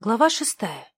Глава шестая.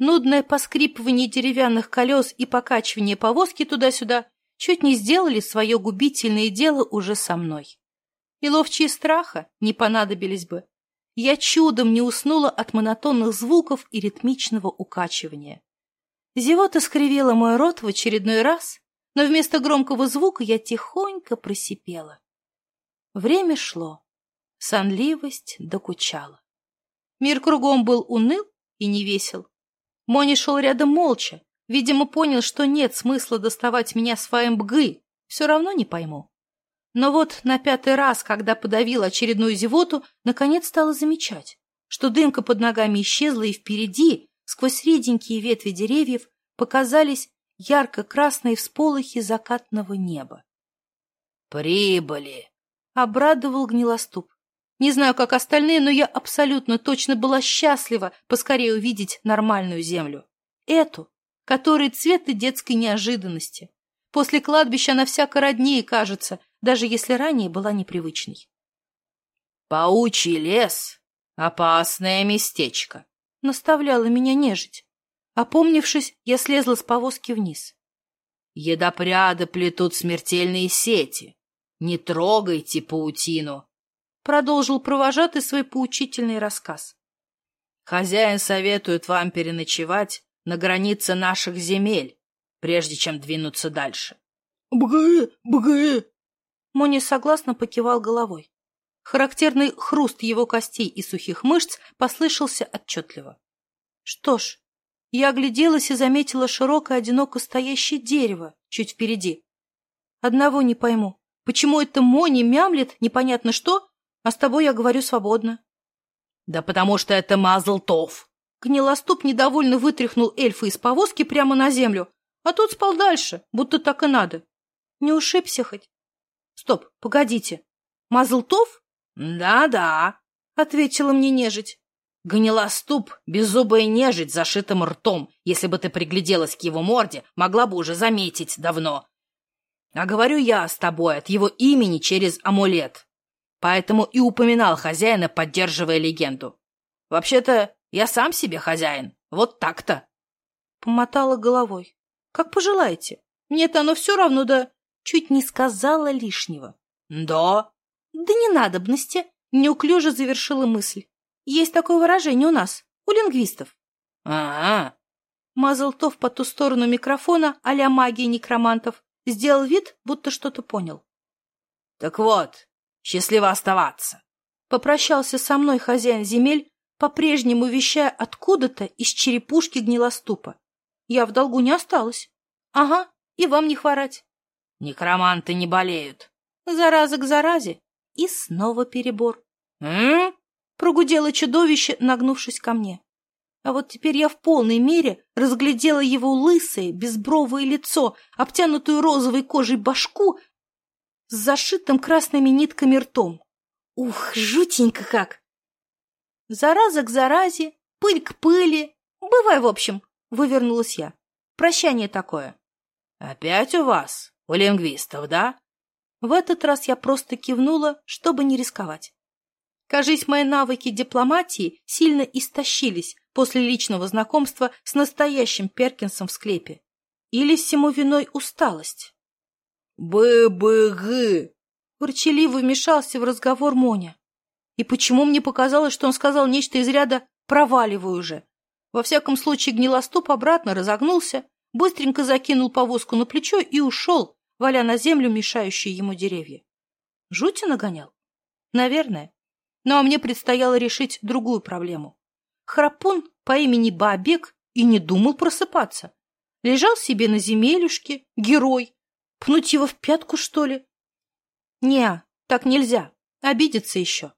Нудное поскрипывание деревянных колес и покачивание повозки туда-сюда чуть не сделали свое губительное дело уже со мной. И ловчие страха не понадобились бы. Я чудом не уснула от монотонных звуков и ритмичного укачивания. Зевота скривила мой рот в очередной раз, но вместо громкого звука я тихонько просипела. Время шло. Сонливость докучала. Мир кругом был уныл и невесел. Мони шел рядом молча. Видимо, понял, что нет смысла доставать меня с ФМБГ. Все равно не пойму. Но вот на пятый раз, когда подавил очередную зевоту, наконец стала замечать, что дымка под ногами исчезла, и впереди, сквозь реденькие ветви деревьев, показались ярко-красные всполохи закатного неба. «Прибыли!» — обрадовал гнилоступ. Не знаю, как остальные, но я абсолютно точно была счастлива поскорее увидеть нормальную землю. Эту, которой цвет и детской неожиданности. После кладбища она всяко роднее кажется, даже если ранее была непривычной. «Паучий лес — опасное местечко», — наставляла меня нежить. Опомнившись, я слезла с повозки вниз. «Едопряды плетут смертельные сети. Не трогайте паутину, продолжил провожатый свой поучительный рассказ. «Хозяин советует вам переночевать на границе наших земель, прежде чем двинуться дальше». «Бгы! Бгы!» Мони согласно покивал головой. Характерный хруст его костей и сухих мышц послышался отчетливо. Что ж, я огляделась и заметила широкое одиноко стоящее дерево чуть впереди. Одного не пойму, почему это Мони мямлет непонятно что, а с тобой я говорю свободно. Да потому что это Мазлтов. Гнилоступ недовольно вытряхнул эльфа из повозки прямо на землю, а тот спал дальше, будто так и надо. Не ушибся хоть? Стоп, погодите. Мазлтов? Да-да, ответила мне нежить. Гнилоступ, беззубая нежить зашитым ртом. Если бы ты пригляделась к его морде, могла бы уже заметить давно. А говорю я с тобой от его имени через амулет. поэтому и упоминал хозяина, поддерживая легенду. «Вообще-то я сам себе хозяин. Вот так-то!» Помотала головой. «Как пожелаете. Мне-то оно все равно, да...» Чуть не сказала лишнего. «Да?» «Да не надобности!» Неуклюже завершила мысль. «Есть такое выражение у нас, у лингвистов». «А-а-а!» Мазалтов по ту сторону микрофона а-ля магии некромантов сделал вид, будто что-то понял. «Так вот, счастливо оставаться. Попрощался со мной хозяин земель, по-прежнему вещая откуда-то из черепушки гнилоступа. Я в долгу не осталась. Ага, и вам не хворать. Некроманты не болеют. Зараза к заразе. И снова перебор. М? Прогудело чудовище, нагнувшись ко мне. А вот теперь я в полной мере разглядела его лысое, безбровое лицо, обтянутую розовой кожей башку с зашитым красными нитками ртом. Ух, жутенько как! Зараза к заразе, пыль к пыли. Бывай, в общем, вывернулась я. Прощание такое. Опять у вас, у лингвистов, да? В этот раз я просто кивнула, чтобы не рисковать. Кажись, мои навыки дипломатии сильно истощились после личного знакомства с настоящим Перкинсом в склепе. Или всему виной усталость. «Бы-бы-гы!» Ворчаливо вмешался в разговор Моня. И почему мне показалось, что он сказал нечто из ряда «проваливаю уже»? Во всяком случае, гнилостоп обратно разогнулся, быстренько закинул повозку на плечо и ушел, валя на землю мешающие ему деревья. Жути нагонял? Наверное. Ну а мне предстояло решить другую проблему. Храпун по имени Баобек и не думал просыпаться. Лежал себе на земелюшке, герой, Пнуть его в пятку, что ли? Не, так нельзя. Обидится еще.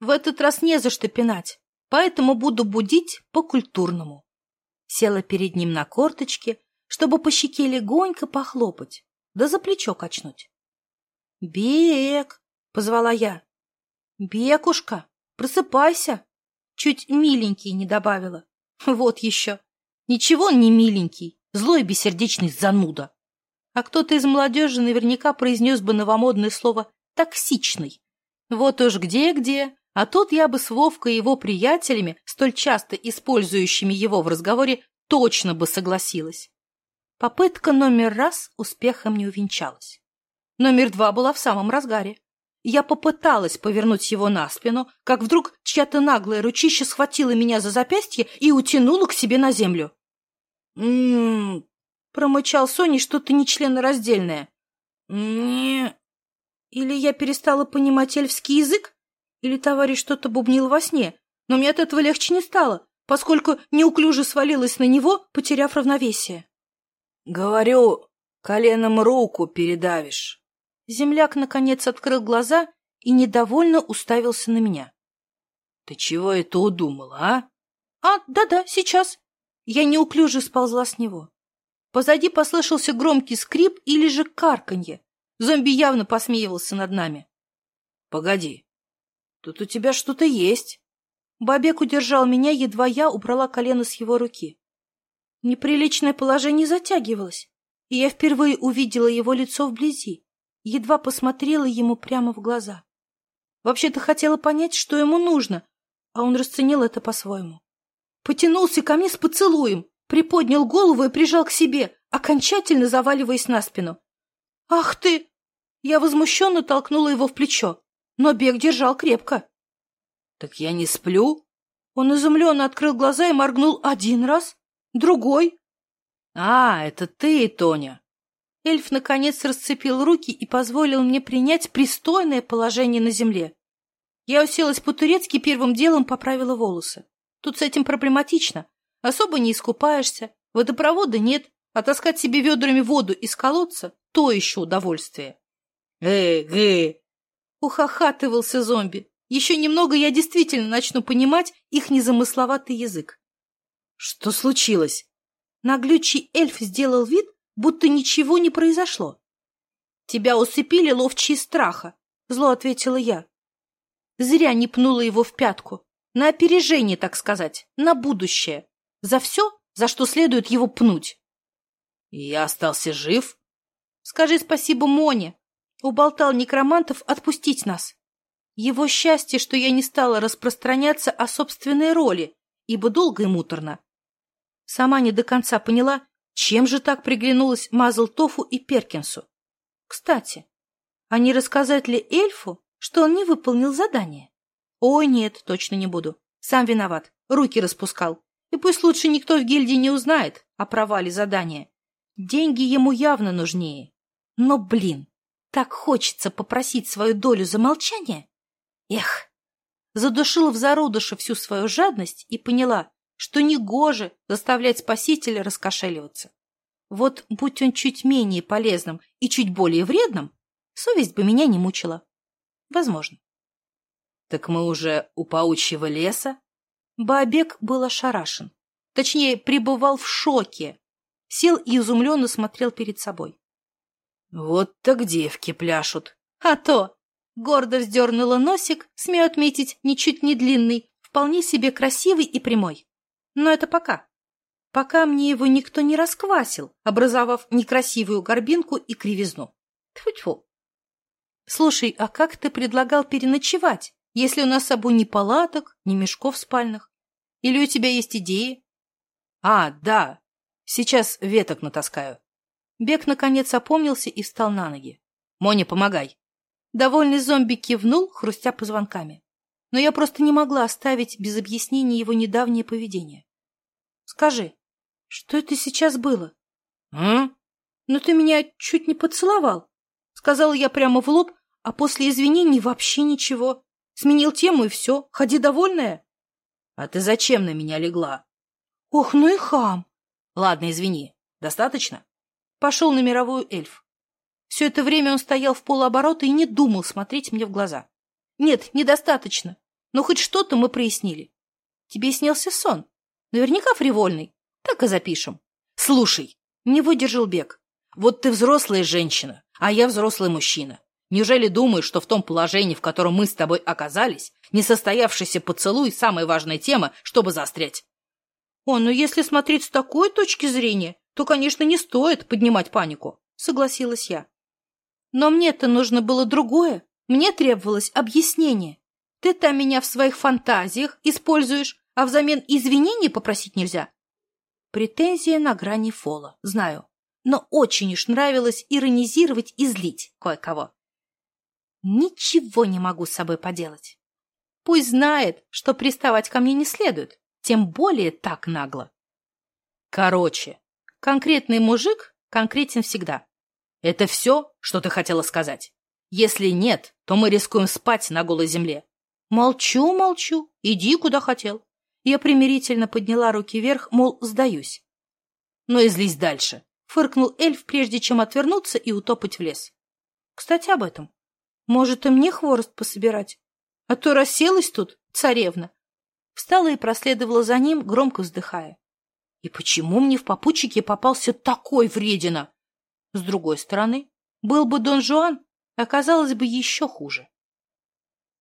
В этот раз не за что пинать, поэтому буду будить по-культурному. Села перед ним на корточке, чтобы по щеке легонько похлопать, да за плечо качнуть. «Бег!» — позвала я. «Бекушка, просыпайся!» Чуть миленький не добавила. Вот еще. Ничего он не миленький, злой бессердечный зануда а кто-то из молодежи наверняка произнес бы новомодное слово «токсичный». Вот уж где-где, А тут я бы с Вовкой и его приятелями, столь часто использующими его в разговоре, точно бы согласилась. Попытка номер раз успехом не увенчалась. Номер два была в самом разгаре. Я попыталась повернуть его на спину, как вдруг чья-то наглая ручища схватила меня за запястье и утянула к себе на землю. «М-м-м», Промычал Сони, что-то нечленораздельное. «Не...» Или я перестала понимать эльфский язык, или товарищ что-то бубнил во сне, но мне от этого легче не стало, поскольку неуклюже свалилась на него, потеряв равновесие. «Говорю, коленом руку передавишь». Земляк, наконец, открыл глаза и недовольно уставился на меня. «Ты чего это удумала, а?» «А, да-да, сейчас». Я неуклюже сползла с него. Позади послышался громкий скрип или же карканье. Зомби явно посмеивался над нами. — Погоди, тут у тебя что-то есть. Бабек удержал меня, едва я убрала колено с его руки. Неприличное положение затягивалось, и я впервые увидела его лицо вблизи, едва посмотрела ему прямо в глаза. Вообще-то хотела понять, что ему нужно, а он расценил это по-своему. Потянулся ко мне с поцелуем, приподнял голову и прижал к себе, окончательно заваливаясь на спину. «Ах ты!» Я возмущенно толкнула его в плечо, но бег держал крепко. «Так я не сплю?» Он изумленно открыл глаза и моргнул один раз, другой. «А, это ты, Тоня!» Эльф, наконец, расцепил руки и позволил мне принять пристойное положение на земле. Я уселась по-турецки первым делом поправила волосы. Тут с этим проблематично. Особо не искупаешься, водопровода нет, а таскать себе ведрами воду из колодца – то еще удовольствие. «Эй, эй!» – ухахатывался зомби. «Еще немного я действительно начну понимать их незамысловатый язык». «Что случилось?» Наглючий эльф сделал вид, будто ничего не произошло. «Тебя усыпили ловчие страха», — зло ответила я. Зря не пнула его в пятку. На опережение, так сказать, на будущее. За все, за что следует его пнуть. «Я остался жив?» «Скажи спасибо Моне», — уболтал некромантов отпустить нас. Его счастье, что я не стала распространяться о собственной роли, ибо долго и муторно. Сама не до конца поняла, чем же так приглянулась Мазл Тофу и Перкинсу? Кстати, а не рассказать ли эльфу, что он не выполнил задание? Ой, нет, точно не буду. Сам виноват, руки распускал. И пусть лучше никто в гильдии не узнает о провале задания. Деньги ему явно нужнее. Но, блин, так хочется попросить свою долю замолчания. молчание. Эх! Задушила в зародыше всю свою жадность и поняла, что негоже заставлять спасителя раскошеливаться. Вот будь он чуть менее полезным и чуть более вредным, совесть бы меня не мучила. Возможно. — Так мы уже у паучьего леса? Баобек был ошарашен. Точнее, пребывал в шоке. Сел и изумленно смотрел перед собой. Вот так девки пляшут. А то! Гордо вздернула носик, смею отметить, ничуть не длинный, вполне себе красивый и прямой. Но это пока. Пока мне его никто не расквасил, образовав некрасивую горбинку и кривизну. Тьфу-тьфу. Слушай, а как ты предлагал переночевать, если у нас с собой ни палаток, ни мешков спальных? Или у тебя есть идеи? А, да. Сейчас веток натаскаю. Бег наконец опомнился и встал на ноги. Моня, помогай. Довольный зомби кивнул, хрустя позвонками но я просто не могла оставить без объяснения его недавнее поведение. Скажи, что это сейчас было? А? Ну ты меня чуть не поцеловал. Сказала я прямо в лоб, а после извинений вообще ничего. Сменил тему и все. Ходи довольная. А ты зачем на меня легла? Ох, ну и хам. Ладно, извини. Достаточно? Пошел на мировую эльф. Все это время он стоял в полуоборота и не думал смотреть мне в глаза. Нет, недостаточно. Но хоть что-то мы прояснили. Тебе снился сон. Наверняка фривольный. Так и запишем. Слушай, не выдержал бег. Вот ты взрослая женщина, а я взрослый мужчина. Неужели думаешь, что в том положении, в котором мы с тобой оказались, несостоявшийся поцелуй – самая важная тема, чтобы застрять? О, ну если смотреть с такой точки зрения, то, конечно, не стоит поднимать панику, согласилась я. Но мне-то нужно было другое. Мне требовалось объяснение. Ты-то меня в своих фантазиях используешь, а взамен извинений попросить нельзя. Претензия на грани фола, знаю. Но очень уж нравилось иронизировать и злить кое-кого. Ничего не могу с собой поделать. Пусть знает, что приставать ко мне не следует, тем более так нагло. Короче, конкретный мужик конкретен всегда. Это все, что ты хотела сказать? Если нет, то мы рискуем спать на голой земле. Молчу, молчу. Иди, куда хотел. Я примирительно подняла руки вверх, мол, сдаюсь. Ну и злись дальше. Фыркнул эльф, прежде чем отвернуться и утопать в лес. Кстати, об этом. Может, и мне хворост пособирать? А то расселась тут, царевна. Встала и проследовала за ним, громко вздыхая. И почему мне в попутчике попался такой вредина? С другой стороны, был бы Дон Жуан, оказалось бы еще хуже.